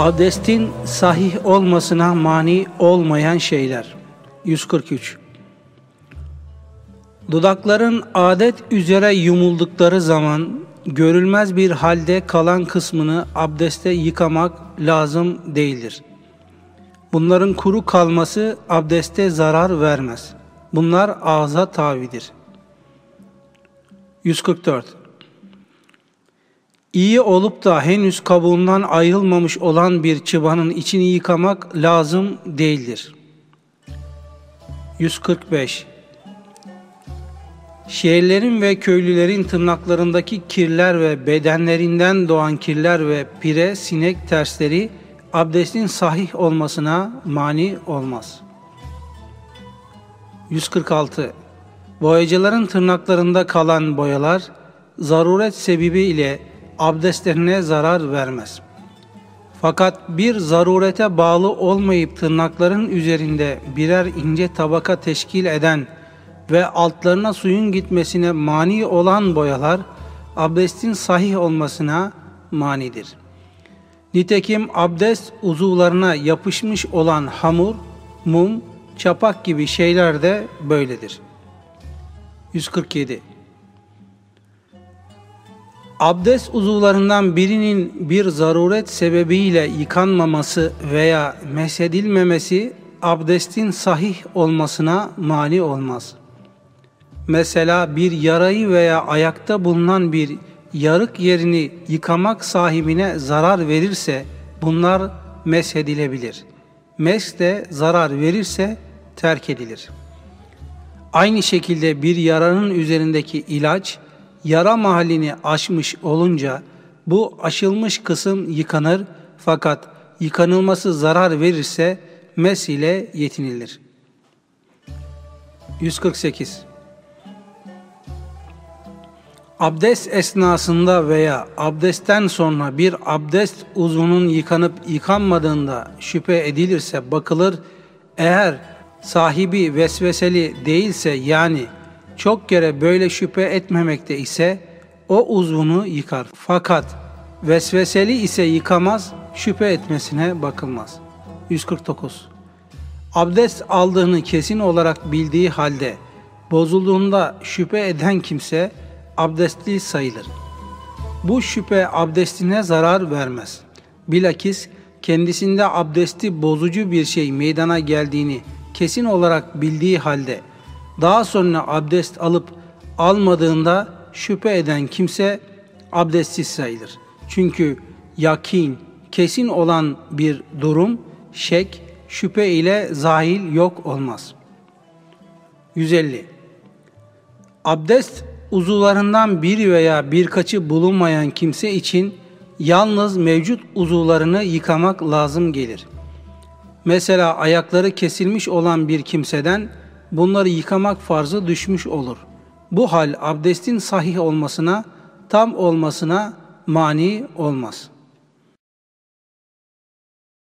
Abdestin sahih olmasına mani olmayan şeyler. 143. Dudakların adet üzere yumuldukları zaman görülmez bir halde kalan kısmını abdeste yıkamak lazım değildir. Bunların kuru kalması abdeste zarar vermez. Bunlar ağza tavidir. 144. İyi olup da henüz kabuğundan ayrılmamış olan bir çıbanın içini yıkamak lazım değildir. 145. Şehirlerin ve köylülerin tırnaklarındaki kirler ve bedenlerinden doğan kirler ve pire, sinek tersleri abdestin sahih olmasına mani olmaz. 146. Boyacıların tırnaklarında kalan boyalar zaruret sebebi ile abdestlerine zarar vermez. Fakat bir zarurete bağlı olmayıp tırnakların üzerinde birer ince tabaka teşkil eden ve altlarına suyun gitmesine mani olan boyalar abdestin sahih olmasına manidir. Nitekim abdest uzuvlarına yapışmış olan hamur, mum, çapak gibi şeyler de böyledir. 147 Abdest uzuvlarından birinin bir zaruret sebebiyle yıkanmaması veya mesedilmemesi abdestin sahih olmasına mani olmaz. Mesela bir yarayı veya ayakta bulunan bir yarık yerini yıkamak sahibine zarar verirse bunlar meshedilebilir. Mes de zarar verirse terk edilir. Aynı şekilde bir yaranın üzerindeki ilaç yara mahallini aşmış olunca bu aşılmış kısım yıkanır fakat yıkanılması zarar verirse mes ile yetinilir. 148 Abdest esnasında veya abdestten sonra bir abdest uzunun yıkanıp yıkanmadığında şüphe edilirse bakılır. Eğer sahibi vesveseli değilse yani çok kere böyle şüphe etmemekte ise o uzvunu yıkar. Fakat vesveseli ise yıkamaz, şüphe etmesine bakılmaz. 149. Abdest aldığını kesin olarak bildiği halde bozulduğunda şüphe eden kimse abdestli sayılır. Bu şüphe abdestine zarar vermez. Bilakis kendisinde abdesti bozucu bir şey meydana geldiğini kesin olarak bildiği halde daha sonra abdest alıp almadığında şüphe eden kimse abdestsiz sayılır. Çünkü yakin, kesin olan bir durum, şek, şüphe ile zahil yok olmaz. 150. Abdest uzuvlarından biri veya birkaçı bulunmayan kimse için yalnız mevcut uzuvlarını yıkamak lazım gelir. Mesela ayakları kesilmiş olan bir kimseden bunları yıkamak farzı düşmüş olur. Bu hal abdestin sahih olmasına, tam olmasına mani olmaz.''